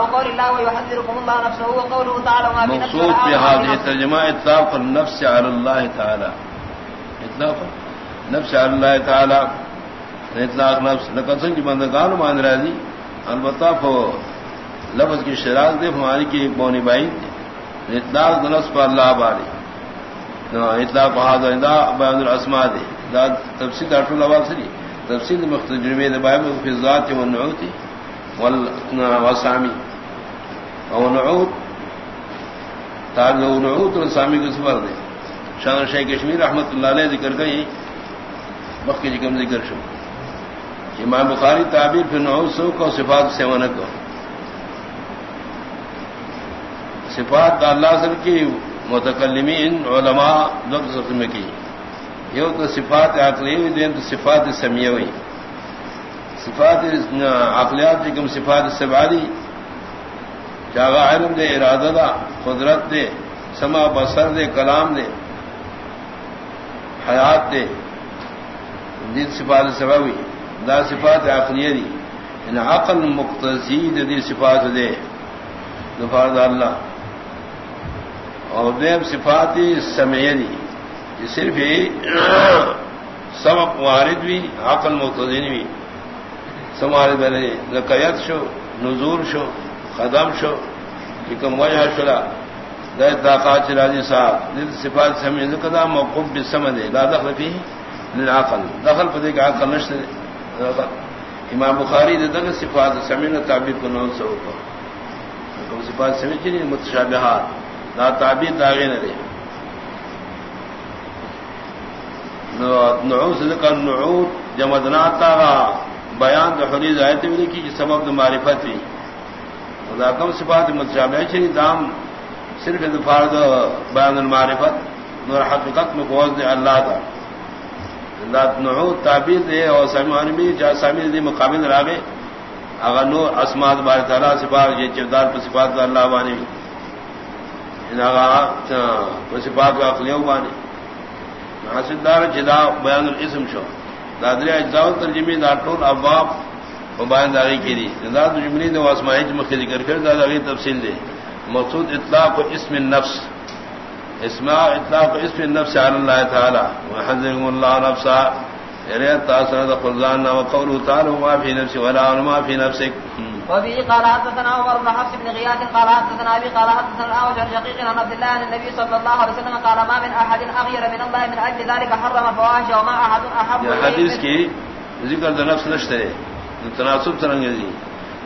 وقول الله ويحذركم الله نفسه وقوله تعالى ما مقصود في هذه الترجمة إطلاق النفس على الله تعالى. إطلاق النفس على الله تعالى. إطلاق نفس لقد سنج بندگان مان راضی البتہ فو لفظ کی شراک دے ہماری کی بونی بائی اطلاق نفس پر اللہ باری اطلاق هذا بیان الاسماء دے. دا تفسیر داٹو لواز سری. تفسیر مختجرمی دے بائی فی الذات والنعوت والسامی او نعود. تاغ نعود اور سامی کو سفر دے شان شیخ کشمیر رحمت اللہ علیہ ذکر گئی. وقت کی جی کم ذکر شو. امام بخاری تعبیر پھر نعود سو کو صفات سے ون کو صفات کا اللہ سر کی متکلمین، علماء، دو قسم میں کی. یہ تو صفات عقلی ہوئی دین تو صفات سمیہ ہوئی. صفات عقلیات کم صفات سبادی جاگا علم دے، ارادہ دا، قدرت دے، سما بسر دے، کلام دے، حیات دے دید صفات سباوی دا صفات عقلیہ دی۔ ان عقل مقتصید دی صفات دے دفار دا اللہ۔ اور دیم صفات سمیہ دی صرف سبب وارد بھی عقل مقتدین بھی سمارے بنے لکیت شو، نزول شو، قدم شو کم وجہ شلا دے طاقات چراجی صاحب، دل صفات سمجھ قدام موقف بھی سمجھ لا دخل فی للعقل دخل پہ دیکھ عقل نشتے امام بخاری دے دغ صفات سمجھ تعبیر کو نو سو کو کم صفات سمجھ نہیں، متشابہات۔ لا تعبیر داغے نہ دے۔ نعوذ ذکر نعود جمدنات تاغا بیان تو خریز آئے تھے لکھی کہ سبب معرفت بھی خدا کم صفات متشابہ چلی دام صرف دفار بیان المعرفت. نور حقیقت میں فوج دے اللہ تھا نعود تعبیر دے اور سامان بھی جہاں سامی دے مقابل راگے اگر نور اسماد بار تعالیٰ سفار یہ چردار پر صفات کا اللہ بانی صفات کا اخلیو بانی حاصل دار جدا بیان الاسم شو. دادری اجزاء ترجمی دا ٹول ابواب مبائن داغی کی دی داد جملی نے واسمائی مخی ذکر کر دا داغی تفصیل دی. مقصود اطلاق اسم النفس. اسماء اطلاق اسم النفس علی اللہ تعالی. وحذرهم اللہ نفسا. یعنی ارے تاثر قرزان وقوله تعالى ما فی نفسي ولا ما فی نفسک. وبه قال حدثنا عمر بن حفص بن غياث قال حدثنا ابي قال حدثنا الاوج عن شقيق عن عبد الله عن النبي صلى الله عليه وسلم قال ما من احد اغير من الله من اجل ذلك حرم فواحش وما احد احب یہ حدیث کی ذکر دا نفس نشتے تناسب ترنگ دی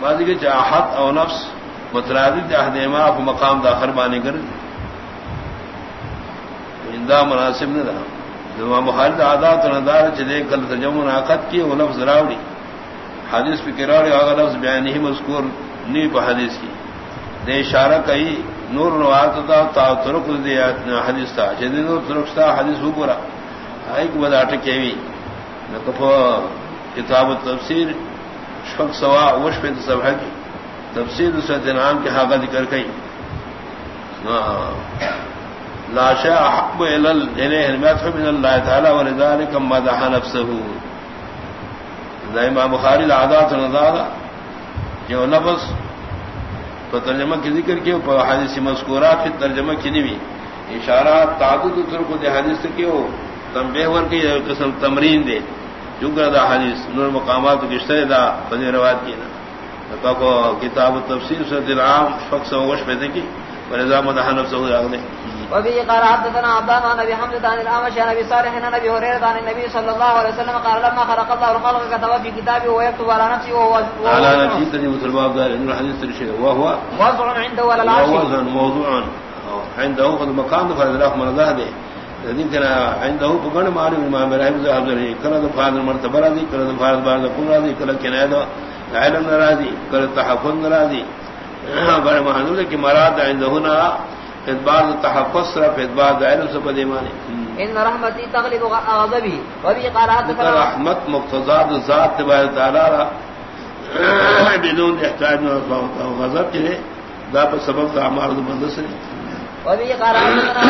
بعض کے چاہت او نفس مترادف احدیما کو مقام داخر بانے کر اندا مناسب نہ رہا جو مخالد عادات و ندار چلے کل تجمع ناقت کی وہ لفظ راوڑی. حدیث پہ کراڑی اگر لفظ بیان ہی مذکور نی پہ حدیث کی۔ دے اشارہ کئی، نور نوات تھا تا ترک دے حدیث تھا جدید نور ترک تھا حدیث ہو پورا۔ ایک بدا ٹکے ہوئی۔ کتاب تفسیر، شک سوا، وش پہ سب کی تفسیر دوسرے نام کے حاقہ ذکر کئی۔ ہاں۔ لاشا یعنی حق من اللہ تعالی ولذلك مدح نفسه دائما بخاری العادات نزاد جو لفظ تو ترجمہ کی ذکر کیا حدیث مذکورات کی ترجمہ کی نہیں اشارات تعدد ترک دے حدیث کی ہو تنبیہ ور کی قسم تمرین دے. جو دا حدیث نور مقامات کی اشترے دا بنی روایت کی نا کو کتاب تفسیر سے دل عام فقص وش پیدا کی ولذا مدح نفسه اگلے وبه قال حدثنا عبدان عن ابي حمد عن الامش عن ابي صالح عن ابي هريره عن النبي صلى الله عليه وسلم قال لما خلق الله الخلق كتب في كتابه ويكتب على نفسه وهو على نفسه تجي الباب ده انه حديث الشيء وهو وضع عنده ولا العرش وهو موضوع عنده. قد مكان فضل من ذهب الذين كان عنده بغن معلوم امام ابراهيم ذهب له كان فاضل مرتبه راضي كان فاضل بعد كل راضي كان كناده علم راضي كان تحفظ راضي. بڑے محدود کہ مراد عندهنا ادبار تحفظ صرف ادبار علم سے بدے مانے ان رحمتی تغلب غضبی وبی قرات رحمت مقتضاد ذات تبارک تعالی بدون احتاج غضب کے دا پر سبب کا اعمال بند سے وبه قال حدثنا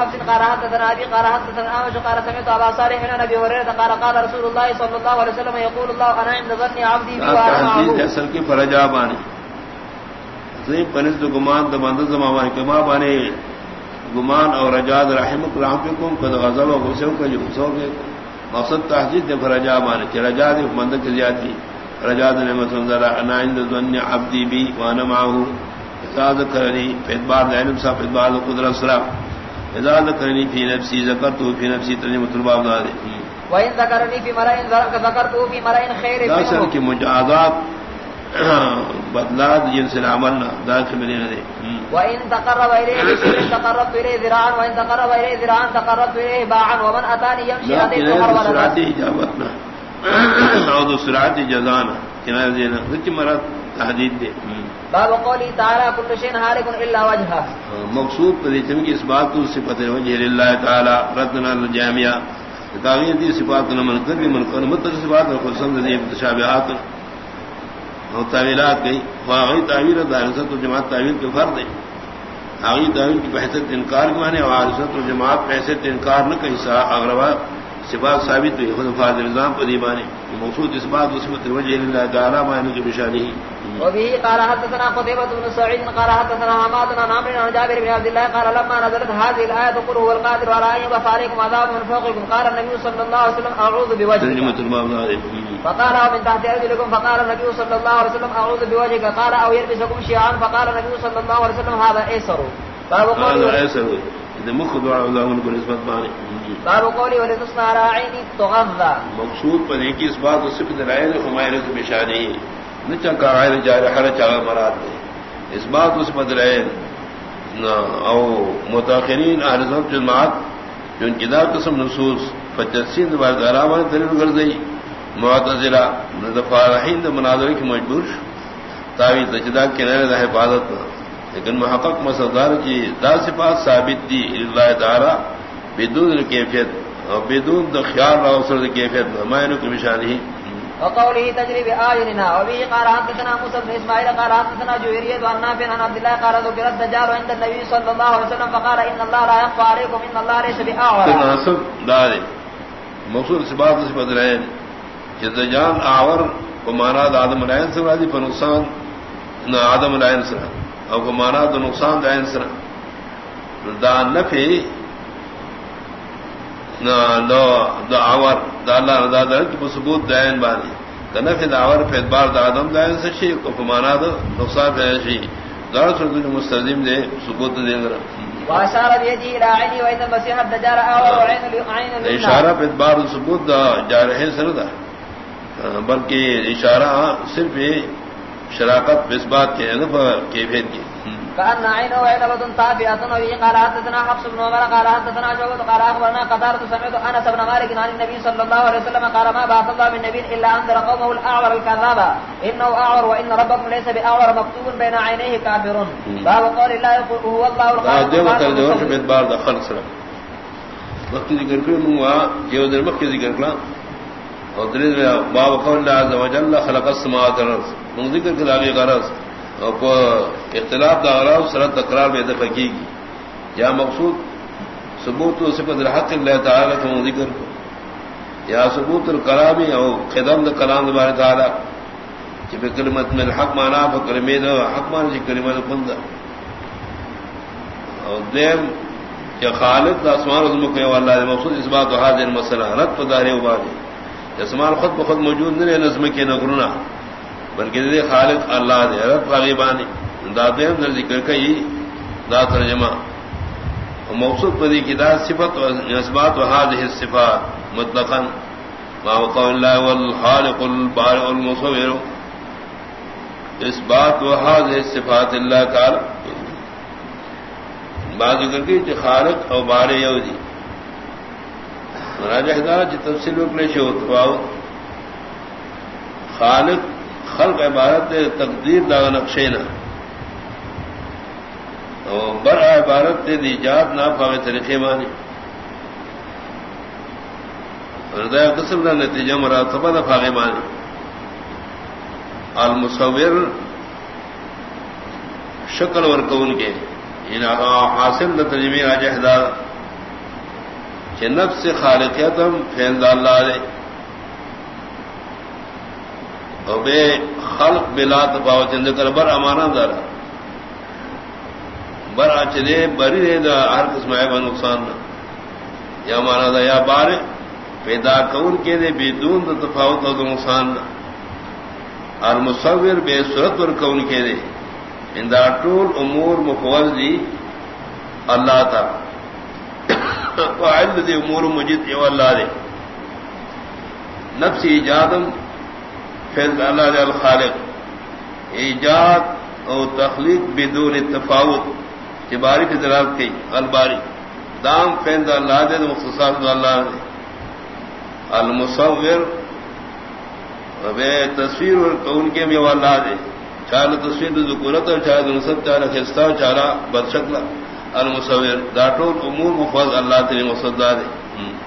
حفص قال حدثنا ابي قال حدثنا اعمش قال سمعت ابا صالح عن ابي هريره قال قال رسول الله صلى الله عليه وسلم يقول الله انا عند ظن عبدي بي وانا اصل کی فرجا بانی پنس تو گمان زما کما بانے گمان اور رجاد قد و کا جو کے مقصد تحجید دے رجا مانے کہ رجا دی مند کی زیادتی رجا نے مثلا ذرا انا عند عبدی بی وانا اذا صاحب القدرة السلام اذا ذكرني في نفسي ذكرته في نفسي ترجمة الباب ذلك وإن ذكرني في ذكرته في مرأة خير منه کی مجازات بدلا جنس العمل داخل مدینہ دے وان تقرب بشيء تقربت اليه ذراعا وان تقرب اليه ذراعا تقربت اليه باعا ومن اتاني يمشي اتيته هرولا سرعت اجابتنا او سرعت جزانا. کنایہ دینا وچ مراد تحدید دے باب قولی تعالی كل شيء هالك الا وجهه. مقصود تم کی اس بات کو صفت وجہ للہ تعالی ردنا الجامعہ تاغیر دی صفات من کر بھی من کر مت صفات اور خصوصا دی تعویلات گئی واقعی تعویر و جماعت تعویر کے فرد ہے۔ آگی تعویر کی بحثت انکار کے مانے وارثت و جماعت بحثت انکار نہ کہیں اغربا صفات ثابت ہوئی خود فاض نظام پر دیوانے موصود اس بات اس میں وجہ اللہ تعالی معنی کی بشانی وبه قال حدثنا قتيبة بن سعيد قال حدثنا حماد بن عمرو بن جابر بن عبد الله قال لما نزلت هذه الآية قل هو القادر على أن يبعث عليكم عذاب من فوقكم قال النبي صلى الله عليه وسلم أعوذ بوجهك فقال من تحت أرجلكم فقال النبي صلى الله عليه وسلم أعوذ بوجهك. قال أو يلبسكم شيعا؟ فقال النبي صلى الله عليه وسلم هذا أيسر باب قولي باب قولي ولتصنع على عيني تغذى مقصود پر ایک اس بات اس سے دلائل ہمارے کو بشانی نہ چکا غیر جار ہر چاغ مراد دے اس بات اس پر دلائل او متاخرین اہل سنت جماعت جو ان کتاب قسم نصوص فجسین بار درامان ترین گرزئی معتزلہ نظفارحین مناظر کی مجبور تاوی تجدہ کے نئے حفاظت. لیکن محقق مسدار کی دا صفات ثابت دی اللہ تعالی بدون کیفیت اور بدون د خیال راوسر کیفیت. مائنو کی نشانی وقوله تجري بآيننا وبه قال حدثنا موسى بن اسماعيل قال حدثنا جويرية عن نافع عن عبد الله قال ذكر الدجال عند النبي صلى الله عليه وسلم فقال ان الله لا يخفى عليكم ان الله ليس بأعور تناسب داري مقصود سبات سبات العين جدجال اعور ومانا آدم العين سر هذه فنقصان آدم العين سر او کمانا تو نقصان دائن سر دا نفی دعور دا اللہ رضا در کی ثبوت دائن بانی دا نفی دعور پہ ادبار دا آدم دائن سر شی کو کمانا دا نقصان پہ شی. دار سر دن مستظم دے ثبوت دے گر واشار بيدي الى عيني وان المسيح الدجال اعور وعين العين اشارہ پہ ادبار ثبوت دا جارح سر دا. بلکہ اشارہ صرف شراکت بات کے کیفیت کی كأن عينه وعنبة طافئة وبه قال حدثنا حفص بن عمر قال حدثنا شعبة قال أخبرنا قتادة سمعت أنس بن مالك عن النبي صلى الله عليه وسلم قال ما بعث الله من نبي إلا أنذر قومه الأعور الكذاب إنه أعور وإن ربكم ليس بأعور مكتوب بين عينيه كافر باب قول الله هو الله القادر وقت ذکر کروں گا یہ ادھر مکھ ذکر کلا اور باب قول اللہ عز وجل خلق السماوات والارض. من ذکر کے آگے غرض، اور اختلاف دا غرض سرت تکرار بے دفع کی گی۔ یا مقصود، ثبوت و صفت الحق اللہ تعالی کا ذکر کو۔ یا ثبوت الکلامی او قدم دا کلام دبار تعالی جب کلمت میں الحق مانا فکلمی دا حق مانا جی کلمت بند اور دیم، کہ خالق دا اسمان عظم کے والا مقصود، اس بات و حاضر مسئلہ، رد پدارے ابادی اسمان خود بخود موجود نہیں نظم کے نگرنا بلکہ دے خالق اللہ دے رب غیبانی دادے ہم ذکر کئی، دا ترجمہ۔ موصوف پدی کی دا صفت و نسبات و هذه الصفات، مطلقا۔ ما هو قول الله والخالق البارئ المصور۔ اثبات و هذه الصفات الله تعالی۔ بعض ذکر کی خالق او بارئ یودی راجہ دا جی تفصیل وکلے شو تو خالق خلق عبارت تقدیر دا نقشینا بر عبارت ایجاد نہ پاوے طریقے مانی ہردیا قسم کا نتیجہ مراتبہ نہ پاگے مانی المصور شکل اور کون کے یعنی حاصل نہ تجمی راجہ راج حدار نفس سے خالقیتم فیض اللہ علیہ بے خلق بلا تفاوت کر بر امانہ دارا بر اچرے بری رے دا ہر قسم ہے نقصان نہ یا مانا دا یا بار پیدا کون کے دے، بے دون دا تفاوت دا نقصان نہ اور مصور بے صورت پر کون کے دے۔ اندا ٹول امور مفوض دی اللہ تھا فاعل دے امور مجید یو اللہ دے۔ نفس ایجادم فیض اللہ دے الخالق۔ ایجاد اور تخلیق بدون تفاوت۔ باری کی دلالت کی الباری دام فیند اللہ دے مختصات اللہ دے۔ المصور بے تصویر اور کون کے بھی اللہ دے۔ چال تصویر ذکورت اور چال نصب چال خستہ چالا بدشکل۔ المصور. داٹو امور مفض اللہ تیرے مصدہ دے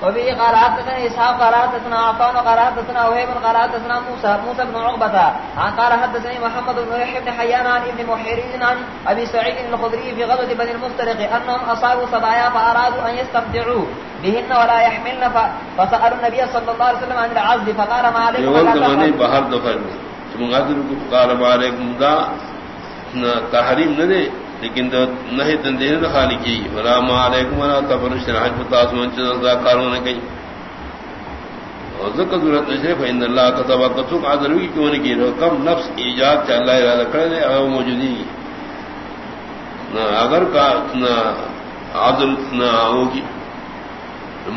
وبه قال حدثنا اسحاق قال حدثنا عطان قال حدثنا وهيب قال حدثنا موسى موسى بن عقبة. قال حدثني محمد بن ريح بن حيان عن ابن محيرين عن ابي سعيد الخدري في غزوة بني المفترق انهم اصابوا سبايا فارادوا ان يستبدعوا بهن ولا يحملن فسالوا النبي صلى الله عليه وسلم عن العزل فقال ما عليكم ولا بحر دفن مغادر کو قال ما عليكم دا تحریم نہ دے لیکن تو نہیں تندین خالی کی۔ ولا ما علیکم ولا تفرش راج بتاس من چذا کاروں نے کہیں اور ذکر ضرورت نشے فین اللہ كتب قطق عذروی کیوں نہیں کی کم نفس ایجاد چ اللہ ارادہ کر دے او موجودی نہ اگر کا نہ عادل نہ ہوگی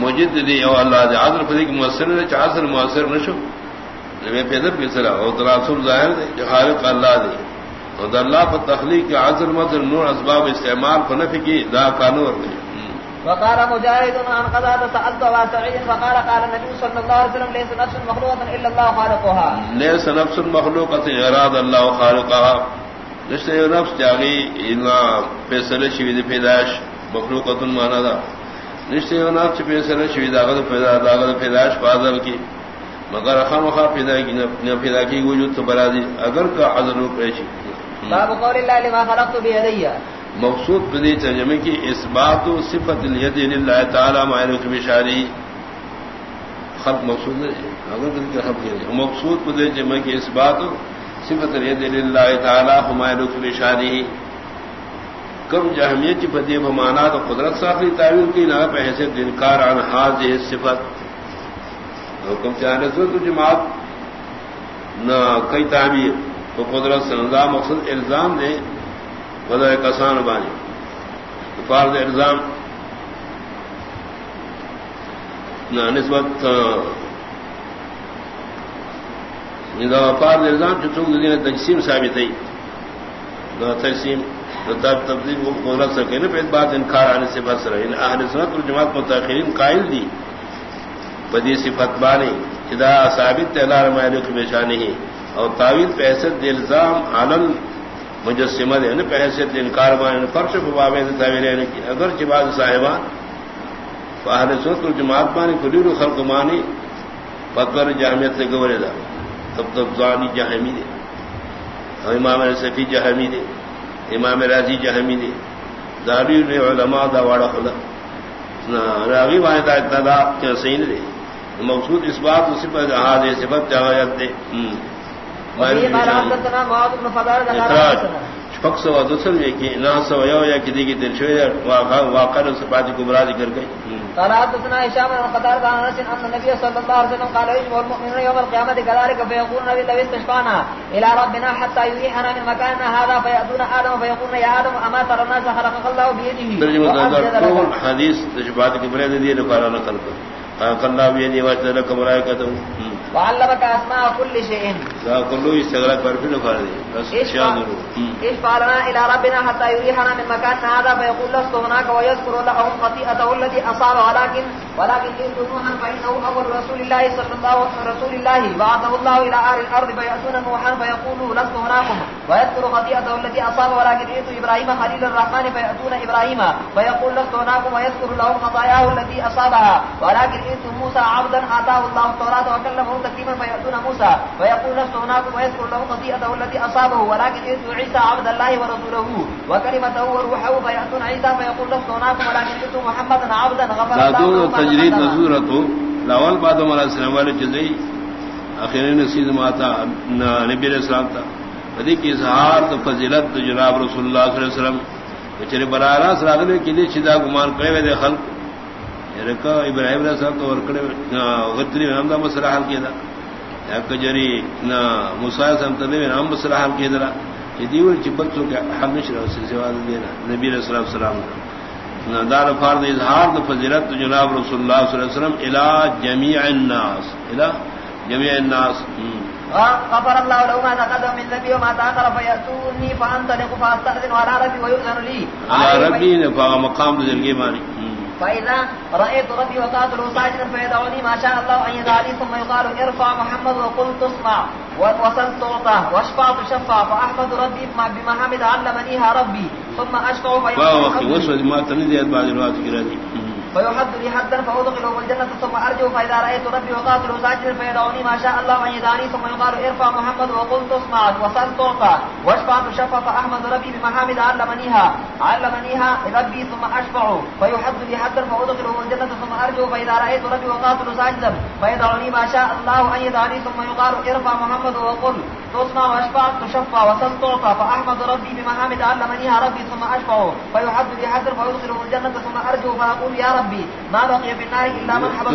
موجود دی او اللہ دے عادل فدی کی مؤثر ہے چاثر مؤثر نشو میں پیدا پیسرا اور تراثر ظاہر دے جو خالق اللہ دے۔ اور اللہ پر تخلیق کے عزر مزر نور اسباب استعمال کو نفی کی دا کانور میں وقال مجاهد عن قضاء سألت أبا سعيد فقال قال النبي صلى الله عليه وسلم ليس نفس مخلوقة إلا الله خالقها ليس نفس مخلوقة إراد الله خالقها. ليس نفس جاغي إلا فيصل شويد پیداش مخلوقة مانا دا. ليس نفس فيصل شويد آغد پیدا داغد پیداش فاضل کی. مگر خام خواہ پیدا کی پیدا کی وجود تو برا دی. اگر کا عذر رہی باب قول الله لما خلقت بيدي. مقصود بدی ترجمے کی اس بات و صفت الید للہ تعالی معنی کی بشاری خلق مقصود اگر بدی کہ خلق ہے مقصود بدی جمع کی اس بات صفت الید للہ تعالی ہمائے کی بشاری کم جہمیت کی بدی بمانا تو قدرت ساخری تعویل کی، نہ پہ حیثیت انکار عن حاضر صفت حکم چاہنے سے تو جماعت نہ کئی تعبیر تو قدرت سے مقصد الزام دے وضع کسان بانی فرض الزام۔ نہ نسبت فرض الزام جو چونک دین تجسیم ثابت ہے۔ تجسیم تبدیل کو قدرت سکے نا پھر بات انکار آنے سے بس رہے۔ اہل سنت اور جماعت متاخرین قائل دی۔ بدی صفت بانی خدا ثابت تلا رمائل کی پیشانی ہے۔ اور تعویل پہ حیثیت الزام عالم مجسمہ دے یعنی پہ حیثیت انکار مان یعنی فرش باب تعویل یعنی کی اگر جباد صاحبان فاہل سوت اور جماعت مانی کلیر خلق مانی فکر جامعت سے گورے دا، تب تب زانی جہمی دے اور امام صفی جہمی دے، امام راضی جہمی دے داری علماء دا واڑا خدا۔ راغی واحد اتنا دا صحیح دے، مقصود اس بات صفت ہاں دے صفت جہایت دے۔ شپک سوا دوسر یہ کہ نہ سو یو یا کدی کی دل شوی واقع سے بات کو برادی کر گئی۔ قال حدثنا هشام بن قتادة عن انس ان النبي صلى الله عليه وسلم قال يجمع المؤمنون يوم القيامه كذلك فيقول النبي لو استشفانا الى ربنا حتى يريحنا من مكاننا هذا فياتون ادم فيقولون يا ادم اما ترى الناس خلقك الله بيده؟ ترجمه حديث تشبات کی برادی دی نقل نقل کر۔ اللہ بيده وجدك ملائكته وعلمك اسماء كل شيء. كله استغرق برفل فارد ايش فعلنا الى ربنا حتى يريحنا من مكان هذا فيقول لست هناك ويذكر لهم خطيئته التي اصاب ولكن ولكن ان نوحا فانه اول رسول الله صلى الله عليه رسول الله بعثه الله الى اهل الارض فياتون نوحا فيقولوا لست هناكم ويذكر خطيئته التي اصاب ولكن ان ابراهيم خليل الرحمن فياتون ابراهيم فيقول لست هناكم ويذكر لهم خطاياه التي اصابها ولكن ان موسى عبدا اتاه الله التوراه وكلمه تكليما فيأتون موسى ويقول لست هناكم ويذكر له خطيئته التي أصابه ولكن إذن عيسى عبد الله ورسوله وكلمته وروحه فيأتون عيسى فيقول لست هناكم ولكن إذن محمدا عبدا غفر الله تجرید نزورته لاول بعد علیہ السلام والے جزئی اخیر نسید ماتا نبی علیہ السلام تا. فدی کی اظہار تو فضیلت جناب رسول اللہ صلی اللہ علیہ وسلم. بچے براہ راگلے کے لیے چدا گمان کرے ہوئے خل یعنی ابراہیم علیہ السلام تو ورکڑے غدری میں حمدہ مسئلہ حل کیا تھا کجری نہ مسائل سمتلے میں نام مسئلہ حل کیا تھا یہ دیور چبت تو کیا حل نہیں سے سوا دینا نبی علیہ السلام السلام نہ دار فرض اظہار تو فضیلت جناب رسول اللہ صلی اللہ علیہ وسلم الى جميع الناس الى جميع الناس غفر الله له ما تقدم من ذنبي وما تأخر فيأتوني فأنطلق فأستأذن على ربي ويؤذن لي. على ربي فهو مقام ذلك ماني فإذا رأيت ربي وقاتل ساجدا فيدعوني ما شاء الله أن يدعلي ثم يقال ارفع محمد وقل تصمع وصل تعطى واشفع تشفع فأحمد ربي بمحمد علمنيها ربي. ثم أشفع فيقول وصل ما تنزيت بعد الوقت كرادي فيحد لي حدا فأدخله الجنة ثم أرجو فإذا رأيت ربي وقاتل ساجدا فيدعوني ما شاء الله أن يدعني ثم يقال ارفع محمد وقل تصمع وصل تعطى واشفع تشفع فأحمد ربي بمحامد علمنيها علمنيها ربي ثم أشفع فيحد لي حدا فأدخله الجنة ثم أرجو فإذا رأيت ربي وقاتل ساجدا فيدعوني ما شاء الله أن يدعني ثم يقال ارفع محمد وقل تصمع واشفع تشفع وصل تعطى فأحمد ربي بمحامد علمنيها ربي ثم أشفع فيحد لي حدا فأدخله الجنة ثم أرجو فأقول يا ربي. ما بقي في النار إلا من حبط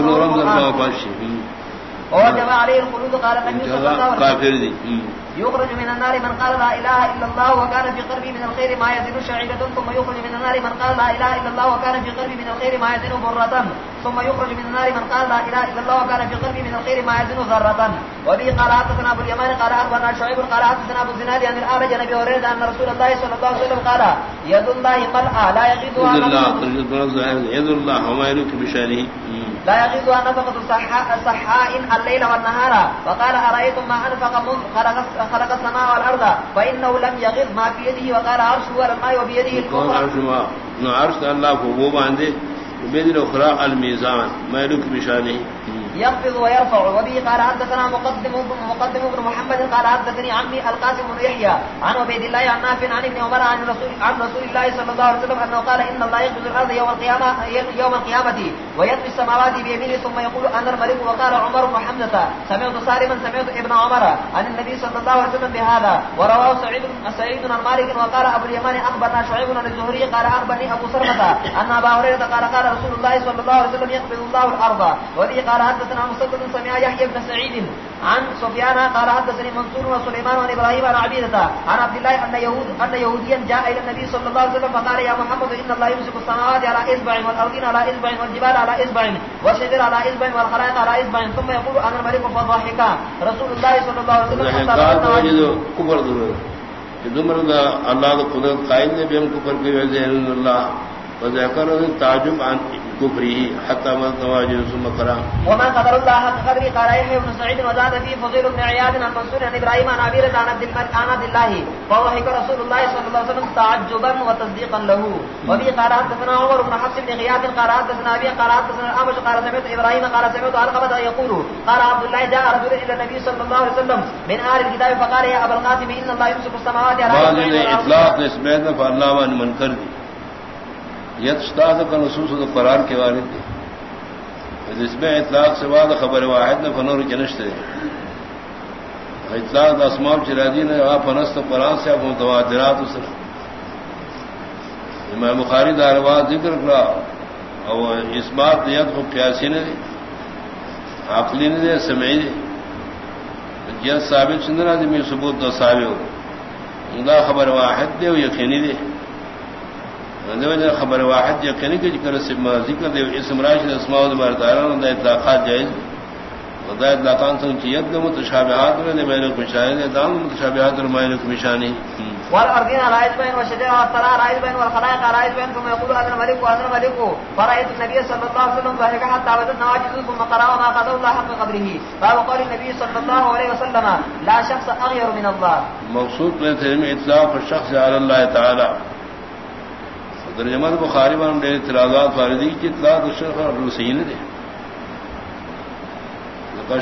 وجمع عليه الخلود قال النبي صلى الله عليه وسلم يخرج من النار من قال لا اله الا الله وكان في قلبي من الخير ما يزن شعيره ثم يخرج من النار من قال لا اله الا الله وكان في قلبي من الخير ما يزن بره ثم يخرج من النار من قال لا اله الا الله وكان في قلبي من الخير ما يزن ذره وبه قال حدثنا ابو اليمان قال اخبرنا شعيب قال حدثنا ابو الزناد عن الاعرج عن ابي هريره ان رسول الله صلى الله عليه وسلم قال يد الله ملأى لا يغيضها يد الله وما يلوك بشانه لا يغيضها نفقة الصحاء الليل والنهار. وقال أرأيتم ما أنفق خلق السماء والأرض؟ فإنه لم يغض ما في يده. وقال عرش هو الماء وبيده الكفر. عرش الله فهو عنده وبيد الأخرى الميزان. ما يلوك بشانه. يخفض ويرفع. وبه قال حدثنا مقدم مقدم بن محمد قال حدثني عمي القاسم بن يحيى عن عبيد الله عن نافع عن ابن عمر عن رسول عن رسول الله صلى الله عليه وسلم انه قال ان الله يقبض الارض يوم القيامه يوم القيامه ويطوي السماوات بيمينه ثم يقول انا الملك. وقال عمر بن حمزه سمعت سالما، سمعت ابن عمر عن النبي صلى الله عليه وسلم بهذا. ورواه سعيد سعيد عن مالك وقال ابو اليمان اخبرنا شعيب عن الزهري قال اخبرني ابو سلمه ان ابا هريره قال قال رسول الله صلى الله عليه وسلم يقبض الله الارض وبه قال حدثنا مسدد سمع يحيى بن سعيد عن سفيان قال حدثني منصور وسليمان عن ابراهيم عن عبيدة عن عبد الله ان يهود ان يهوديا جاء الى النبي صلى الله عليه وسلم فقال يا محمد ان الله يمسك السماوات على اصبع والارضين على اصبع والجبال على اصبع والشجر على اصبع والخلائق على اصبع ثم يقول انا الملك فضحك. رسول الله صلى الله عليه وسلم كفر دمر اللہ قدرت قائد نے بھی ہم کفر کی وجہ اللہ وذكر تعجب عن كفره حتى ما تواجد ثم قرا وما قدر الله حق قدره قال يحيى بن سعيد وزاد فيه فضيل بن عياد عن منصور عن ابراهيم عن ابي رضا عن عبد عن عبد الله فضحك رسول الله صلى الله عليه وسلم تعجبا وتصديقا له. وبه قال حدثنا عمر بن حفص بن غياث قال حدثنا ابي قال حدثنا الامش قال سمعت ابراهيم قال سمعت علقمه يقول قال عبد الله جاء رجل الى النبي صلى الله عليه وسلم من اهل الكتاب فقال يا ابا القاسم ان الله يمسك السماوات على اطلاق اسمه فالله من منكر کا نصوص تو قرآن کے والد تھے جس میں اطلاق سے بعد خبر واحد نے فنور جنشت دے اطلاق اسمام چراجی نے آپ فنست قرآن سے آپ متوادرات اسرا میں بخاری دارواز ذکر کرا۔ اور اس بات نیت کو پیاسی نے دی۔ عقلی نے دے سمعی دے جیت ثابت سندرا دی میں ثبوت دو ثابت ہو۔ خبر واحد دے وہ یقینی دے۔ خبر واحد یقینی کہ ذکر ذکر دے اسم راشد اسماء المرداران دا اطلاقات جائز دا اطلاقان سن چیت دے متشابہات میں دے بین کشاہد دے دام متشابہات رمائن کمشانی. والأرضين على عزبين والشجر والثراء على عزبين والخلائق على عزبين ثم يقول أذن ملك وأذن ملك فرأيت النبي صلى الله عليه وسلم ذلك حتى عبدت نواجد ثم قرأ وما قضوا الله حق قدره فهو قال النبي صلى الله عليه وسلم لا شخص أغير من الله مقصود تھے اطلاق الشخص على الله تعالى درجمت بخاری میں نے اعتراضات واردی کی اطلاع شرف اور صحیح نے دے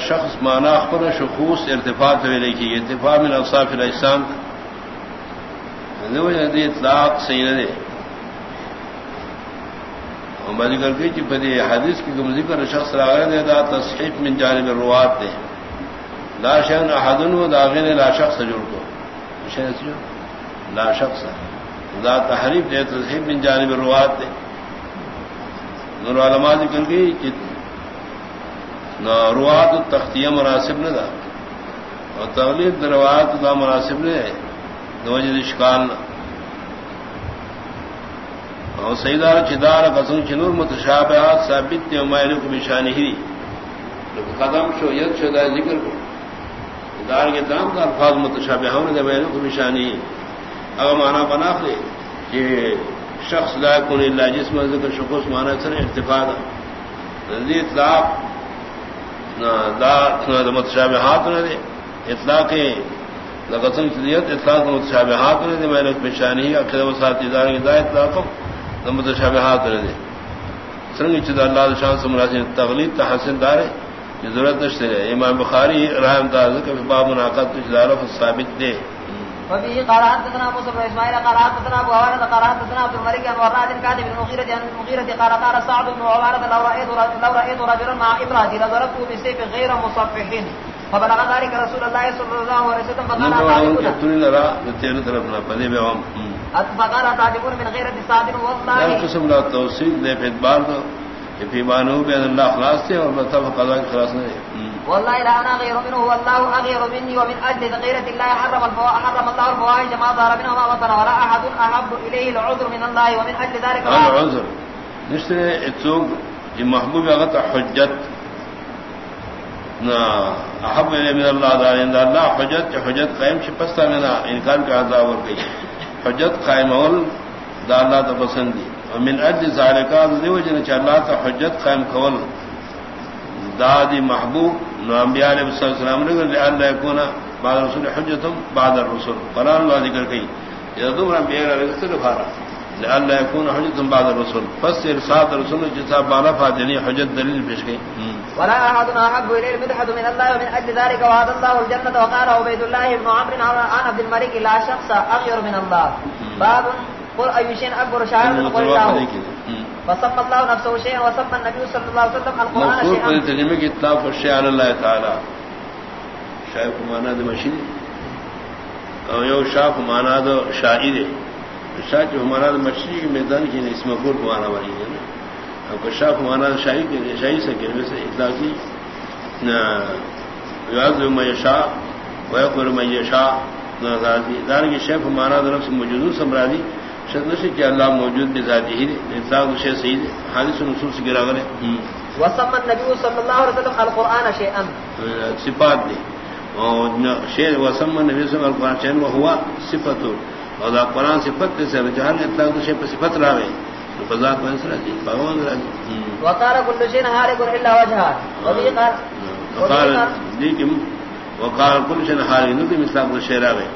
شخص مانا اخبر شخوص ارتفاع ہوئے لکھی ارتفاع میں اصاف الاسلام اطلاق صحیح نہ دے بازی کر کے کہ پدی حدیث کی گمزی پر شخص راغ دے دا تصحیف من جانب روات دے. لا شن احدن و داغین لا شخص جوڑ کو. لا شخص. ذات تحریف دے تصحیب بن جانب روات دے۔ نور علماء ذکر گئی کہ روات تختیہ مناسب نہ تھا اور تغلیب روات دا مناسب نے دو جد شکال اور سیدار چدار قسم چنور متشابہات ثابت تے مائلو کو نشانی ہی۔ قدم شو، ید شو دا ذکر کو۔ دار کے دام کا الفاظ متشابہ نے دے مائلو کو نشانی۔ اگر مانا بنا لے کہ شخص لا کن اللہ جس میں ذکر شخص مانا سر ارتفاع اطلاق دا متشابہات نہ دے۔ اطلاق لقسم چلیت اطلاق متشابہات نہ دے۔ میں نے پیشانی، اکثر وساط ادارے کی دا اطلاق متشابہات نہ دے۔ سرنگ چد اللہ شان سمراج تغلیب، تحسن دار ضرورت نشتے امام بخاری رحم دار، ذکر باب مناقض ثابت دے۔ وفيه قال حدثنا ابو سفر اسماعيل قال حدثنا ابو هريره قال حدثنا عبد الملك بن وراد كاتب بن مغيرة عن المغيرة قال قال سعد بن عمارة لو رأيت لو رأيت رجلا مع امرأتي لضربته بسيف غير مصفحين فبلغ ذلك رسول الله صلى الله عليه وسلم فقال فقال تعجبون من غيرة سعد والله قسم لا توصيل لے پھر بار کہ فی مانو بین اللہ خلاص تھے اور مطلب قضا کے خلاص نہیں والله لا انا غير منه، والله اغير مني ومن اجل غيرة الله حرم حرم الله الفواحش ما ظهر منها ما بطن ولا احد احب اليه العذر من الله ومن اجل ذلك. العذر نشته اتوق جي محبوب اغت حجت. نا احب من الله تعالى ان الله حجت حجت قائم شپستا منا انکار کا عذاب اور گئی حجت قائم اول دا اللہ تو پسندی ومن اجل ذلك ذو جن چ اللہ تو حجت قائم کول. دادی محبوب نو انبیاء علیہ السلام نے کہ اللہ یکون بعد رسول حجتم بعد الرسول. قران اللہ ذکر کئی یہ تو انبیاء علیہ السلام بھارا لعل يكون حجتم بعد الرسول. فسر صاد الرسول جتا بالا فاضلی حجت دلیل پیش کی۔ ولا احد احب الى المدحد من الله ومن اجل ذلك وعد الله الجنه وقال عبيد الله بن عمرو عن عبد الملك لا شخص اغير من الله. باب قل اي شيء اكبر شاعر قل فسم الله نفسه شيئا وسم النبي صلى الله عليه وسلم القران شيئا. ترجمه کی اطلاق الشيء على الله تعالى شاعر کو معنی دے مشین او یو شاف معنی دو شاعر شاہ جو ہمارا مچھلی کے میدان کی اس میں گڑ مانا والی ہے نا. اب شاف مانا شاہی کے شاہی سے گروے سے اطلاقی میں شاہ وہ میں شاہ دار کی شیف مانا درخت موجود سمرادی شدنش کہ اللہ موجود بھی ذاتی ہی اطلاق شیخ صحیح حادث نصوص سے گرا گلے وسم النبي صلى الله عليه وسلم القرآن شيئا. صفات دی. شيء وسم النبي صلى الله عليه وسلم القرآن شيئا وهو صفته اور قرآن صفت سے جہاں اطلاق تو شیء صفت راوے تو فضا کو دی بھگوان راضی وقال كل شيء هالك الا وجهه. وبه قال وقال لیکن وقال كل شيء هالك نو مثال شیء راوے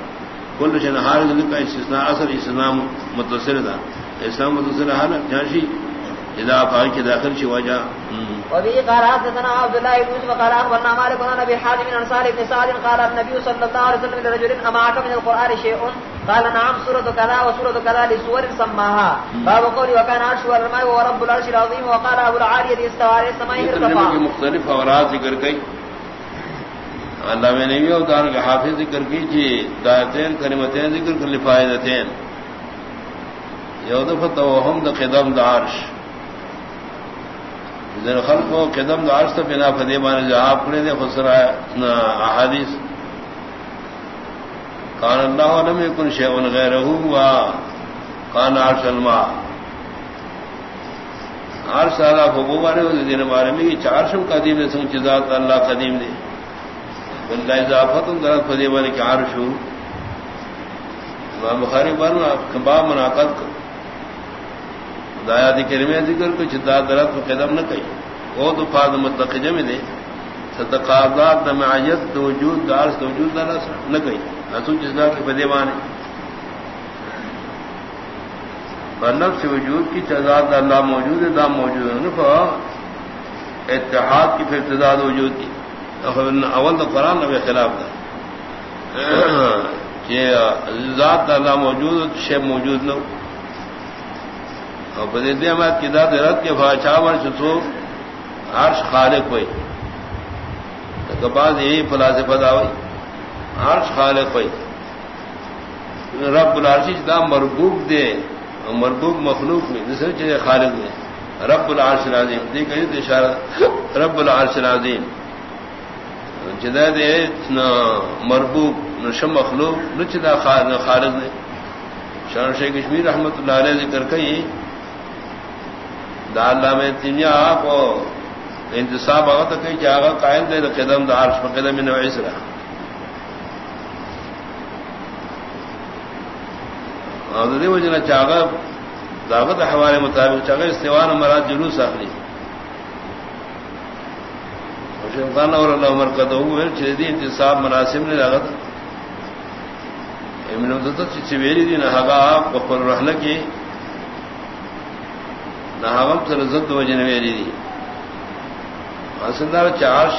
کل شن ہار کا استثناء اثر اسلام متصل تھا اسلام متصل حال جانشی اذا فاعل کے داخل شی وجہ وبه قال حدثنا عبد الله بن يوسف قال اخبرنا مالك بن ابي حازم بن انصار بن سعد قال النبي صلى الله عليه وسلم لرجل اما من القران شيء قال نعم سوره كذا وسوره كذا لسور سماها باب قول وكان عرش والماء ورب العرش العظيم وقال ابو العاليه استوى على السماء ارتفع مختلف اورات ذکر کئی۔ اللہ میں نے بھی ادار کے حافظ ذکر کی جی دایتین کریمتین ذکر کر لفائدتین یودف تو ہم دا قدم دا عرش۔ ذر خلق و قدم دا عرش تا بنا فدی مان جواب کرے دے خسر احادیث۔ کان اللہ لم یکن شیء غیرہ و کان عرش الماء۔ عرش اللہ فبو بارے دین بارے میں چار شم قدیم نے سنگ چیزات اللہ قدیم دے۔ اللہ اضافت درد فدی بن کے عرش. ہوں بخاری بن کباب منعقد کو دایا کرمے ذکر کو چدا درد کو قدم نہ کہی وہ تو فاد متقجہ میں دے. صدقات نہ معیت تو وجود دار تو وجود نہ نہ کہی اسو جزا کے فدی بانے. نفس وجود کی تضاد اللہ موجود ہے دام موجود ہے، نفع. اتحاد کی پھر تضاد وجود کی. اول تو قرآن نبی خلاف تھا ذات اللہ موجود شیب موجود نو. اور بدے میں کی داد رت کے بادشاہ ورش سو عرش خالق ہوئی. تو بعد یہی فلاس پدا ہوئی. عرش خالق ہوئی. رب العرشی دا مربوب دے مربوب مخلوق میں جسے چیزیں خالد میں رب العرش العظیم دی کہی جی اشارہ، رب العرش العظیم. جدا دے مربوب نشم مخلوق نچدا خالد نے شان شیخ کشمیر رحمت اللہ علیہ ذکر کئی، دا اللہ میں دنیا کو انتصاب آگا تو کئی کہ آگا قائم دے قدم دا عرش پر قدم نوعیس رہا اور وجہ چاغا دعوت حوالے مطابق چاغا استوان مراد جلوس اخلی شیخان اور اللہ عمر کا دو تو چیدی انتصاب مناسب نے لگا تھا۔ چویری دی نہ نہاگا آپ بخر رحل کی۔ نہاغم سے رزت وجن ویری دی۔ حسندار چارش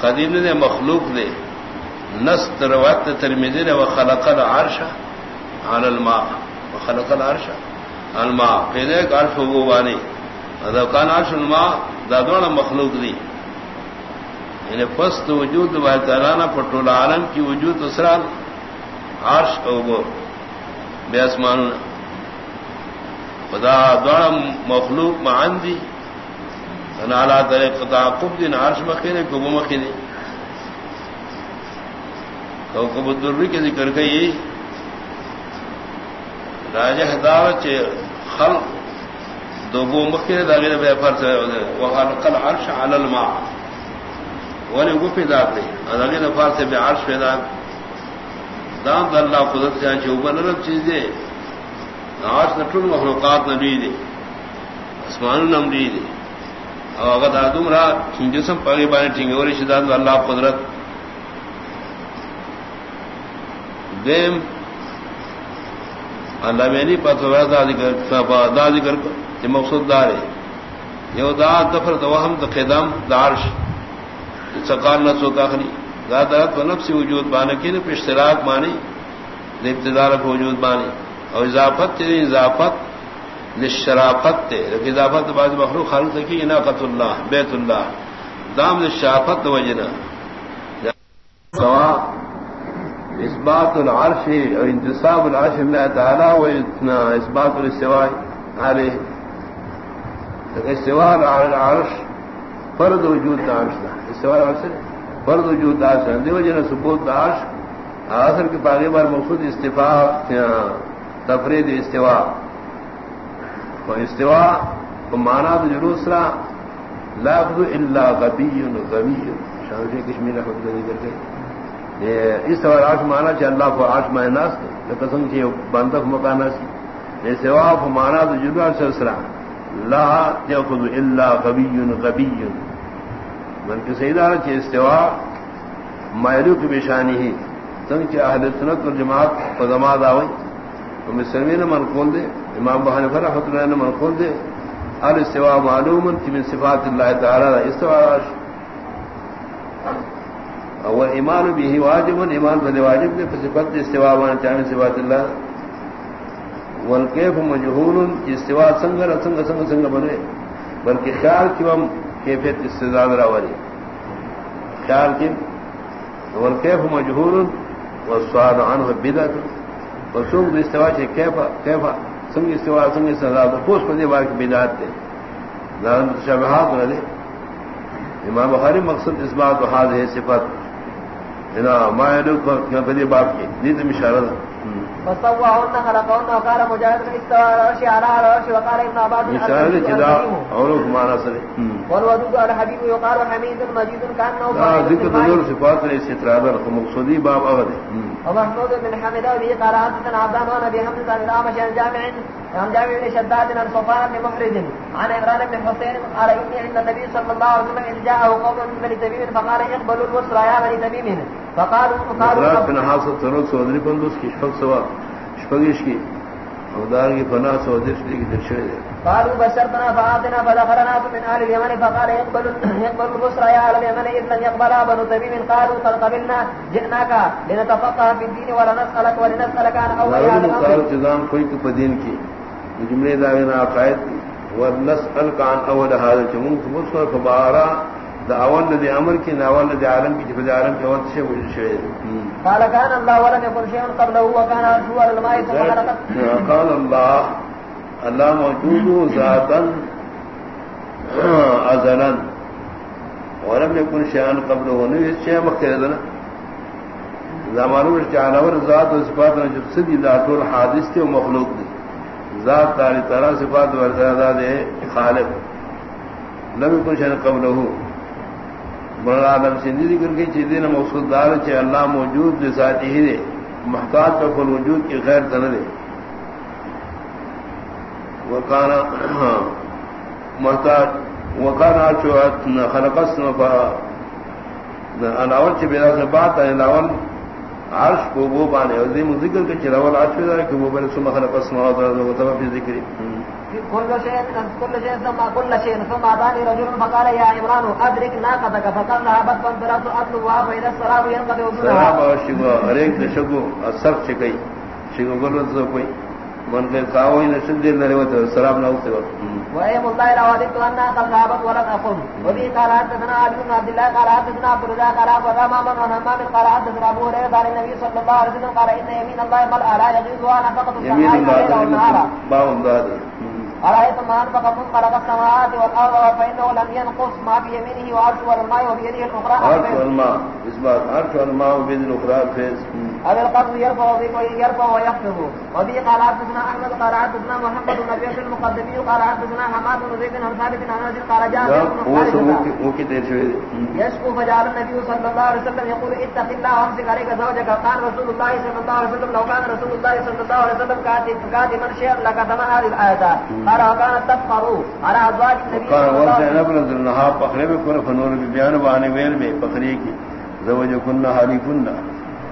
قدیم نے مخلوق دے نست روات ترمیدی نے وہ خلقل عرشا عن الماء۔ وخلق العرش الماء۔ پیدا ایک عرش ہو وہ بانی۔ اذا کان عرش الماء دادونا مخلوق دی۔ یعنی پست وجود باہر تعالیٰ پٹول عالم کی وجود اسرال عرش او گو بے اسمان خدا دوڑا مخلوق معان دی نالا طریق تعاقب دین عرش مخینے کبو مخینے. تو کبو دری کے ذکر گئی راجہ دعوت خل دو گو مکر داغیر بے فرض وہ کل عرش علی الماء. ولی گو پیدا دے داغیر فرض بے عرش پیدا دام دا اللہ قدرت سے آنچے اوپر نرم چیز دے عرش نٹھن مخلوقات نبی دے اسمان نمری دے اور اگر دادم رہا جسم پاگی بانے ٹھنگے اور شداد اللہ قدرت. دیم اللہ میں نہیں پتہ دا ذکر یہ مقصود دار ہے یہ دا دفر تو ہم تو خدم دارش سکار نہ سو کاخری دا و نفس وجود بانے کی نہ اشتراک مانی ابتدار وجود بانی اور اضافت اضافت نشرافت تے۔ اضافت بعض مخلوق خالد کی اناقت اللہ، بیت اللہ۔ دام نشافت وجنا سوا اس بات العرش اور انتصاب العرش اللہ تعالیٰ و اتنا اس بات الاستواء علیہ۔ استواء العرش، فرد وجود عرش دا استواء العرش فرد وجود عرش دا دیو جنہ ثبوت عرش آخر کے پاگے بار مقصود استفاع تفرید استواء۔ و استواء و معنی دا جلوس را لفظ الا غبی غبی شاہد کشمیر رحمت اللہ ذکر گئی اس طور آش مانا چاہے اللہ کو آش مائناس قسم کی بندف مکانا سی یہ سوا کو مانا تو جدا سلسلہ لا خود اللہ غبی غبی بلکہ سیدار چاہے استوا مائلو کی پیشانی ہی۔ سنگ چاہے اہل سنت اور جماعت کو زماد آوئی۔ تو مسلمی نے من کھول دے، امام بہان فرحت اللہ نے من کھول دے۔ الاستواء معلوم کی من صفات اللہ تعالی استواء اور ایمان بھی ہی واجب ایمان بد واجب نے صفت استوا مان چاہے صفات اللہ۔ والکیف مجہول، استوا سنگ سنگ سنگ سنگ بنے۔ بلکہ خیال کی ہم کیفیت استداد راوری خیال کی والکیف مجہول والسؤال عنه بدعت وسوق استوا چھ کیف کیف سنگ استوا سنگ استداد پوس پدی بار کی بدعت ہے لان شبہات والے امام بخاری مقصد اس بات و حال ہے صفت. مائے باپ کی؟ نیت مشارت فصوهن خلقهن وقال مجاهد استوى على العرش وقال ابن عباس مثال جدا اور معنی سر والودود يقال حميد مجيد صفات مقصودی باب اغد ومحمود بن حمد به قال حدثنا عبدان ونبي حمد عن جامع عن جامع بن شداد عن صفان بن محرز عن عمران بن حسين قال إني عند النبي صلى الله عليه وسلم إذ جاءه قوم من بني تميم فقال اقبلوا الوسرى يا بني تميم. فقالوا فقالوا بن حاصل تنو سودری بندوس کی شفق سوا شفقش کی۔ اودار کی فنا سودش کی درشے قالوا بشرتنا فآتنا فدخلنا من آل اليمن فقال يقبل يقبل البصرى يا آل اليمن لن يقبل بنو تميم قالوا تقبلنا جئناك لنتفقه في الدين ولنسألك ولنسألك عن أول هذا الأمر. جزام کوئی تو دین کی۔ جملے داغنا عقائد کی ورنسألك عن أول هذا فمصر فبارا دا اول ندی امر کی ناول ندی عالم کی جفد عالم کی وقت سے وجود شوئے قال الماء ثم خلقت قال الله اللہ موجود ذاتا ازلا. ولم يكن شيئا قبله نبي شيء مختلف زمانوں میں چانور ذات و صفات جب سدی ذات اور حادث تھے وہ مخلوق تھی ذات تاری طرح صفات ورزادہ دے خالق. لم يكن شيئا قبله مولانا سندھی ذکر کی چیزیں مقصود دار چ اللہ موجود ذاتی ہی دے محتاج کا فل وجود کی غیر تن دے۔ وکانا محتاج وکانا چو خلقس اناول چ بیدا سے بات ہے لاول عرش کو وہ بانے عظیم ذکر کے چلاول عرش پیدا کہ وہ بنے سما خلقس ما و تبع في ذکر كل شيء كل شيء ثم كل شيء ثم أتاني رجل فقال يا عمران أدرك ناقتك فقال ذهبت فانطلقت أطلبها فإذا السراب ينقضي وجودها. سلام شگو اثر چکئی شگو گل تو کوئی۔ من کے کاوئی نے دل نہ ہوتے سلام نہ ہوتے وقت۔ الله لو وددت أنها قد ذهبت ولم أقم وبه قال حدثنا علي بن عبد الله قال حدثنا عبد الرزاق قال أخبرنا من وهمام قال حدثنا أبو هريرة عن النبي صلى الله عليه وسلم قال يمين الله لا يمين الله باون دادی أرأيتم ما أنفق من خلق السماوات والأرض فإنه لم ينقص ما بيمينه وعرش والماء وبيده الأخرى عرش والماء. بات عرش والماء وبيد الاخرى الفيز هذا القبض يرفع يرفع ويخفض. وبه قال حدثنا احمد قال حدثنا محمد بن ابي المقدمي قال حدثنا حماد بن زيد بن ثابت عن انس قال جاء يشكو فجعل النبي صلى الله عليه وسلم يقول اتق الله وامسك عليك زوجك. قال رسول الله صلى الله عليه وسلم لو كان رسول الله صلى الله عليه وسلم كاتب كاتبا شيئا لكتم هذه الايه ازواج قال عنها فخر بكل فنور ببيان وعن ويل میں فخری کی زوج كنا حالي كنا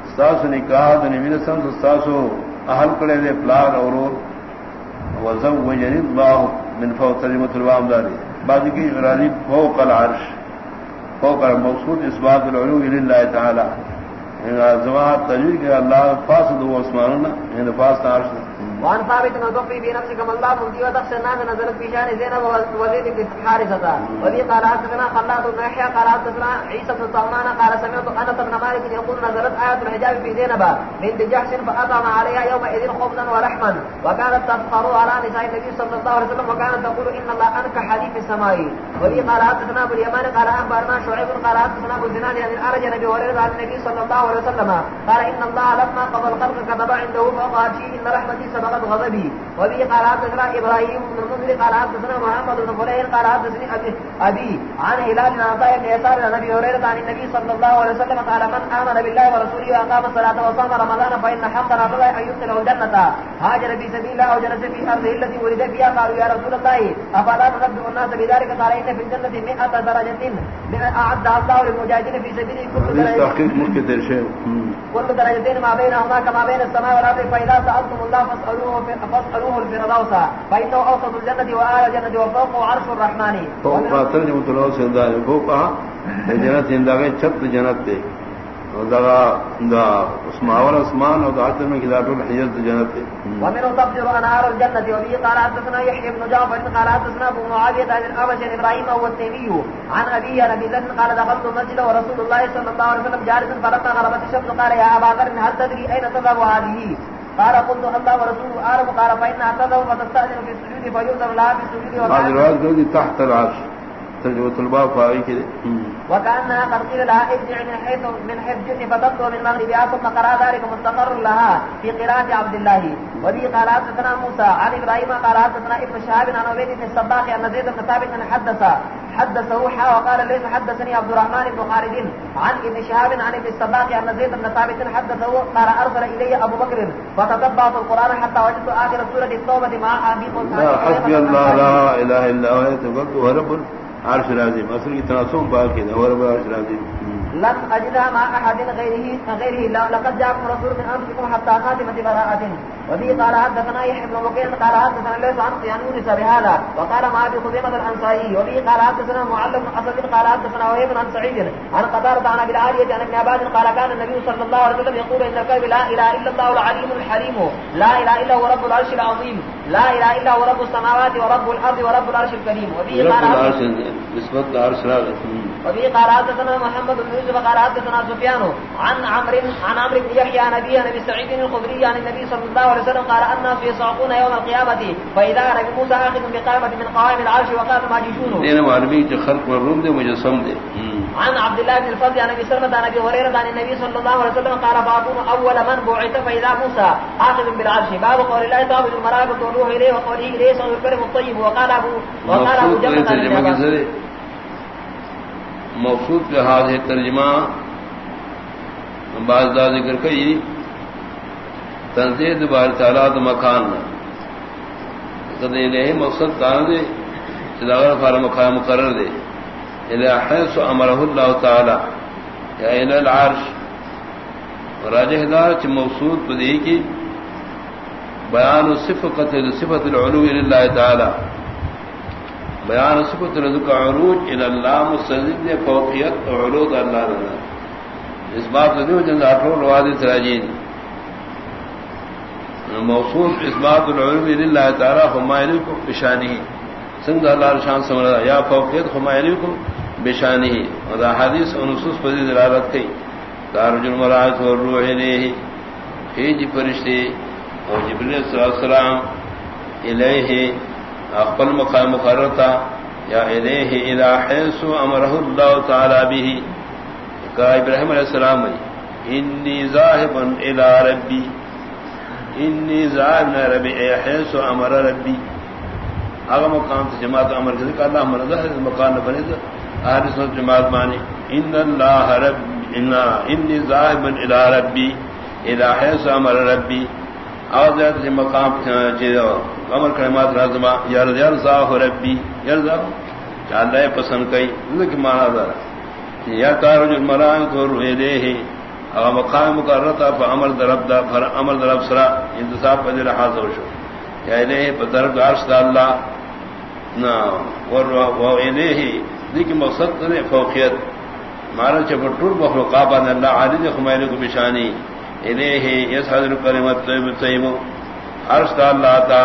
استاس نکاح دن من سن استاس اهل کڑے دے پلار اور وزوجني الله من فوق ترجمه الوام داري بعد کی غرانی فوق العرش. فوق المقصود اثبات العلو لله تعالى. ان زوات تجوید کہ اللہ فاسد و اسماننا ان فاسد عرش وعن ثابت بن ضبي في نفسك ما الله ممتي وتخشى الناس نزلت في شان زينب وزيد بن حارثة وذي قال حدثنا خلاط بن يحيى قال حدثنا عيسى بن طهمان قال سمعت انس بن مالك يقول نزلت آية الحجاب في زينب بنت جحش فأطعم عليها يومئذ خبزا ولحما وكانت تفخر على نساء النبي صلى الله عليه وسلم وكانت تقول ان الله انكح لي السماء وذي قال حدثنا ابو اليمان قال اخبرنا شعيب قال حدثنا ابو زناد عن الارج نبي هريره عن النبي صلى الله عليه وسلم، قال ان الله لما قضى الخلق كتب عنده فوق عرشه ان رحمتي سبق مطلب سبقت غضبي وبه قال حدثنا ابراهيم بن المنذر قال حدثنا محمد بن فليح قال حدثني ابي ابي عن هلال بن عطاء بن يسار عن ابي هريره عن النبي صلى الله عليه وسلم قال من امن بالله ورسوله واقام الصلاه وصام رمضان فان حقا على الله ان يدخله الجنه هاجر في سبيل الله وجلس في ارضه التي ولد فيها قالوا يا رسول الله افلا ننبئ الناس بذلك؟ قال ان في الجنه 100 درجه اعدها الله للمجاهدين في سبيله كل درجه كل درجتين ما بينهما كما بين السماء والارض فاذا سالتم الله فاسالوه فاسالوه الفردوس. فانه اوسط الجنه عرش الرحمن. فوق سے انداز فوق جنت چھت جنت دے. اسمان اور دعات میں کتاب الحجت جنت دے. ومن تفجر انهار الجنه وبه قال حدثنا يحيى بن جعفر قال حدثنا ابو معاويه عن الابش عن ابراهيم هو التيمي عن ابي عن ابي ذر قال دخلت المسجد ورسول الله صلى الله عليه وسلم جالس فلما غربت الشمس قال يا ابا ذر هل تدري اين تذهب هذه؟ قال قلت الله ورسوله اعلم قال فانها تذهب فتستاذن في السجود فيؤذن لها في السجود بعض وكان الروایت جو تحت العرش. ترجمہ الباب فائی کے وكانها قد قيل لها ارجع من حيث من حيث جئت فتطلع من مغربها ثم قرا ذلك مستقر لها في قراءة عبد الله. وبه قال حدثنا موسى عن ابراهيم قال حدثنا ابن شهاب عن عبيد بن الصباح ان زيد بن ثابت حدث. حدثه حا وقال ليس حدثني عبد الرحمن بن خالد عن ابن شهاب عن ابن الصباح ان زيد بن ثابت حدثه قال ارسل الي ابو بكر فتتبعت القران حتى وجدت اخر سوره التوبه مع ابي لا حسبي الله لا اله الا هو توكلت هو رب العرش العظيم اصل کی تناسب باقی ہے هو رب العرش العظيم لم اجدها مع احد غيره غيره لا لقد جاءكم رسول من انفسكم حتى خاتمه براءه وبه قال حدثنا يحيى بن بكير قال حدثنا ليس عن قيانون بهذا وقال مع ابي خزيمه الانصاري وبه قال حدثنا معلم بن اسد قال حدثنا وهيب عن سعيد عن قتاده عن ابي العاليه عن ابن عباس قال كان النبي صلى الله عليه وسلم يقول ان الكلب لا اله الا الله العليم الحليم. لا اله الا هو رب العرش العظيم. لا اله الا هو رب السماوات ورب الارض ورب العرش الكريم. وبه رب قال العرش نسبت العرش وفي قال حدثنا محمد بن يوسف قال حدثنا سفيان عن عمرو عن عمرو بن يحيى عن ابي نبي سعيد الخدري عن النبي صلى الله عليه وسلم قال الناس يصعقون يوم القيامه فاذا نبي موسى اخذ بقائمه من قوائم العرش وقال ما جيشونه. دين جو خلق والروم دي مجسم دي عن عبد الله بن الفضل عن ابي سلمة عن ابي هريره عن النبي صلى الله عليه وسلم قال فاكون اول من بعث فاذا موسى اخذ بالعرش. باب قول الله تعبد الملائكه والروح اليه وقوله اليه سوى الكلم الطيب. وقال ابو وقال ابو جبل موصول کے ہاتھ ہے ترجمہ بعض دا ذکر کئی تنزید بار تعالیٰ مکان نہیں، مقصد کہاں دے چلاغر فار مقام مقرر دے۔ حیث امرہ اللہ تعالی۔ یا الى العرش۔ راجہ دار چ موصول پدی کی بیان صفت صفت العلو للہ تعالی۔ بیان صفت رزق عروج الى اللہ مسجد نے فوقیت علود اللہ رضا اس بات سے دیو جن اٹھو روادی تراجین موصول اس بات العلو للہ تعالی ہمائن کو بشانی سنگ اللہ شان سمرا۔ یا فوقیت ہمائن کو بشانی اور حدیث اور نصوص پر دلالت کی۔ دارج المرات اور روح الیہ۔ ہی فرشتے۔ اور جبریل صلی اللہ علیہ وسلم الیہ۔ اقبل مقام مقررتا، یا الیہ الى حیث امرہ اللہ تعالی به. کہا ابراہیم علیہ السلام نے انی ذاہبا الى ربی. انی ذاہبنا ربی اے حیث امر ربی. اگر مقام تا جماعت امر کسی کہ اللہ مرضا ہے، مقام نبنی تا اہل سنت جماعت مانی ان اللہ رب انی ذاہبا الى ربی الى حیث امر ربی. آواز جی مقام امر جی، کرمات رازما یار یار صاف ربی یار اللہ پسند کئی کی مانا دار یا تارج الملائک تو روئے دے ہی اگر مقام مقررتا پر عمل درب دا، پر عمل درب سرا انتصاب پر دل حاضر شو۔ یا الہ پر درب عرش دا اللہ، نا، و الہ دیکھ مقصد نے فوقیت۔ مارا چپر ٹور مخلوقات اللہ عالد خمائل کو بشانی الیہ یسحد الکلمت طیب عرش اللہ تا.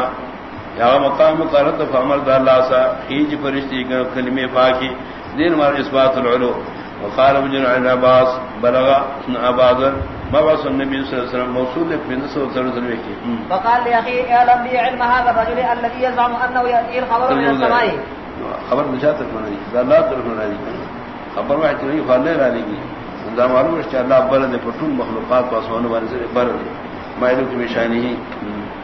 یا مقام مقرد فعمر دا اللہ سا. خیج فرشتی کلمی پاکی. دین مار اثبات العلو. وقال عن عباس بلغ عباس. مبعث النبي صلى الله عليه وسلم موصول لك من نسو صلى الله عليه وسلم فقال لأخي اعلم بي علم هذا الرجل الذي يزعم أنه يأتي الخبر من السماء. خبر نشاتك من هذه لا هذه خبر واحد تنهي فالله لا لگی دا معلوم ہے کہ اللہ بر دے پٹھن مخلوقات پاس ہونے والے سے بر دے مائلو کی نشانی ہی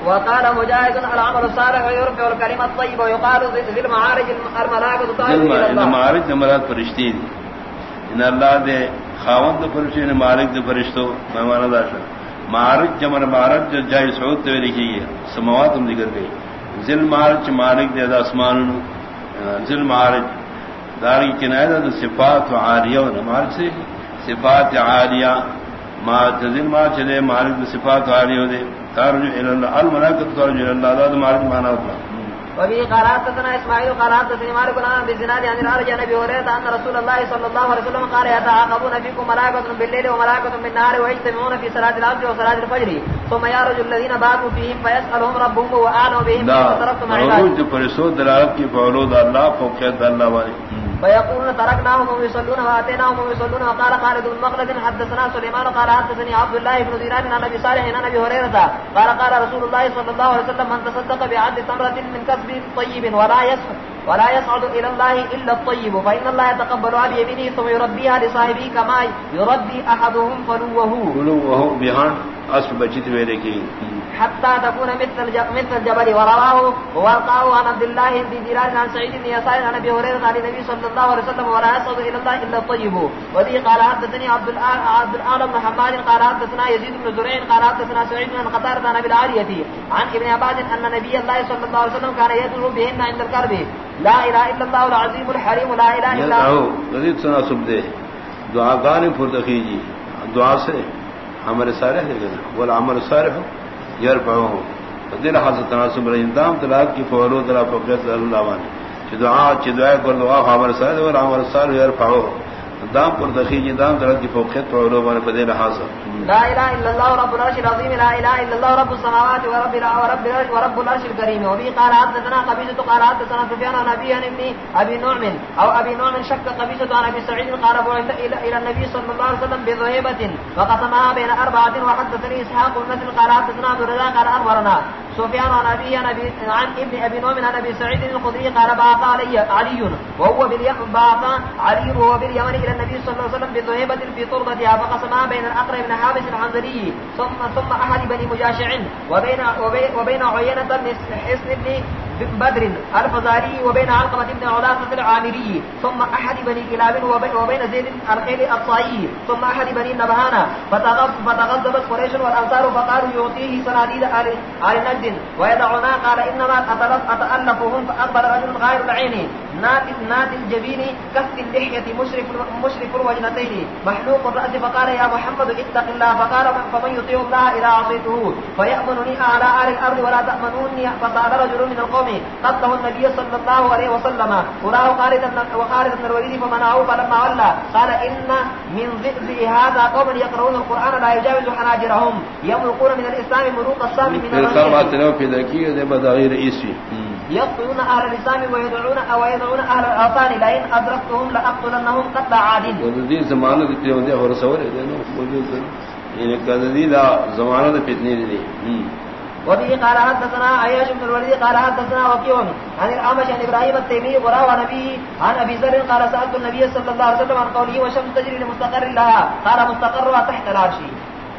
وقال العمل الصالح يرفع الكلمه الطيبه ويقال ذي المعارج الملائكه تعالى الى المعارج مراد ان اللہ دے خاوند فرشتے نے مالک دے فرشتوں میں مانا داشا معارج جمر معارج جو جائے سعود تے لکھی ہے سماوات ہم ذکر گئی ذل معارج مالک دے ذل معارج داری کنایہ صفات و عاریہ و سے صفات عالیہ ما تزل ما چلے مالک صفات عالیہ دے تارج الى اللہ الملائکۃ تارج الى اللہ ذات مالک معنی ہوتا اسماعيل مالك عن بزناد عن الارج عن ابي هريره ان رسول الله صلى الله عليه وسلم قال يتعاقبون فيكم ملائكه بالليل وملائكه بالنهار ويجتمعون في صلاه العصر وصلاه الفجر. ثم الذين فيهم فيسالهم ربهم واعلم بهم دلالت کی اللہ فوقیت اللہ والے۔ فيقولون تركناهم ويصلون واتيناهم ويصلون وقال خالد بن مخلد حدثنا سليمان قال حدثني عبد الله بن زيران عن ابي صالح عن ابي هريره قال قال رسول الله صلى الله عليه وسلم من تصدق بعد تمره من كسب طيب ولا يسعد ولا يصعد الى الله الا الطيب فان الله يتقبل عن يمينه ثم يربيها لصاحبه كما يربي احدهم فلوه فلوه بهان اسب بچت ویلے کی حتى تكون مثل مثل الجبل ورواه وقاه عن عبد الله بن ديران عن سعيد بن يسار عن ابي هريره عن النبي صلى الله عليه وسلم ولا يصعد الى الله الا الطيب وذي قال حدثني عبد عبد الاعلى بن حماد قال حدثنا يزيد بن زريع قال حدثنا سعيد بن قتادة عن ابي العالية عن ابن عباد ان نبي الله صلى الله عليه وسلم كان يدعو بهن عند الكرب لا اله الا الله العظيم الحليم لا اله الا هو يدعو تناسب دے دعا گانے پردخی جی دعا سے عمل صالح ہے عمل صالح یرفعه دل حاصل تناسب رہی دام طلاق کی فولو طلاق فقیت اللہ وانی چی دعا چی دعا کر دعا، عمل صالح والعمل صالح یرفعه دام پر دخیل دام درد کی فوقیت پر علوم نے فدی لحاظ. لا الہ الا اللہ رب العرش العظیم، لا الہ الا اللہ رب السماوات ورب ورب العرش ورب العرش الكريم وفي قال حدثنا قبيصة قال حدثنا سفيان عن ابي عن ابن ابي نعم، او ابي نعم شك قبيصة عن ابي سعيد قال بعث الى الى النبي صلى الله عليه وسلم بذهيبة فقسمها بين اربعة وحدثني اسحاق بن قال حدثنا عبد الرزاق، قال اخبرنا سفيان عن ابي عن ابي عن ابن ابي نعم، عن ابي سعيد الخدري قال بعث علي علي وهو باليمن، بعث علي وهو باليمن الى النبي صلى الله عليه وسلم بذهيبة في طردتها فقسمها بين الاقرب بن حابس العنزري ثم ثم احد بني مجاشع وبين وبين عيينة بن حسن بن بدر الفزاري وبين علقمة بن علاقة العامري ثم أحد بني كلاب وبين زيد الخيل الطائي ثم أحد بني نبهانا فتغضبت قريش والأنصار فقالوا يعطيه سناديد آل نجد ويدعونا قال إنما أتألفهم فأقبل رجل غير العين ناتل ناتل الجبين كف اللحية مشرف مشرف الوجنتين محلوق الرأس فقال يا محمد اتق الله فقال فمن يطيع الله إذا عصيته فيأمنني على آل الأرض ولا تأمنوني فقال رجل من القوم قتله النبي صلى الله عليه وسلم وراه خالد وخالد بن الوليد فمنعوه فلما ولى. قال إن من ذئب هذا قوم يقرؤون القرآن لا يجاوز حناجرهم. يملقون من الإسلام ملوك الصام من إيسي يقتلون اهل الاسلام ويدعون او يدعون اهل الاوطان لئن ادركتهم لاقتلنهم قتل عاد. وذي زمانه دي ودي هو رسول موجود. يعني كذا ذا زمانه فتنه دي. وبه قال حدثنا عياش بن الوليد قال حدثنا وكيع عن الأعمش عن إبراهيم التيمي وراء نبيه عن أبي ذر قال سألت النبي صلى الله عليه وسلم عن قوله وشمس تجري لمستقر لها، قال مستقرها تحت العرش.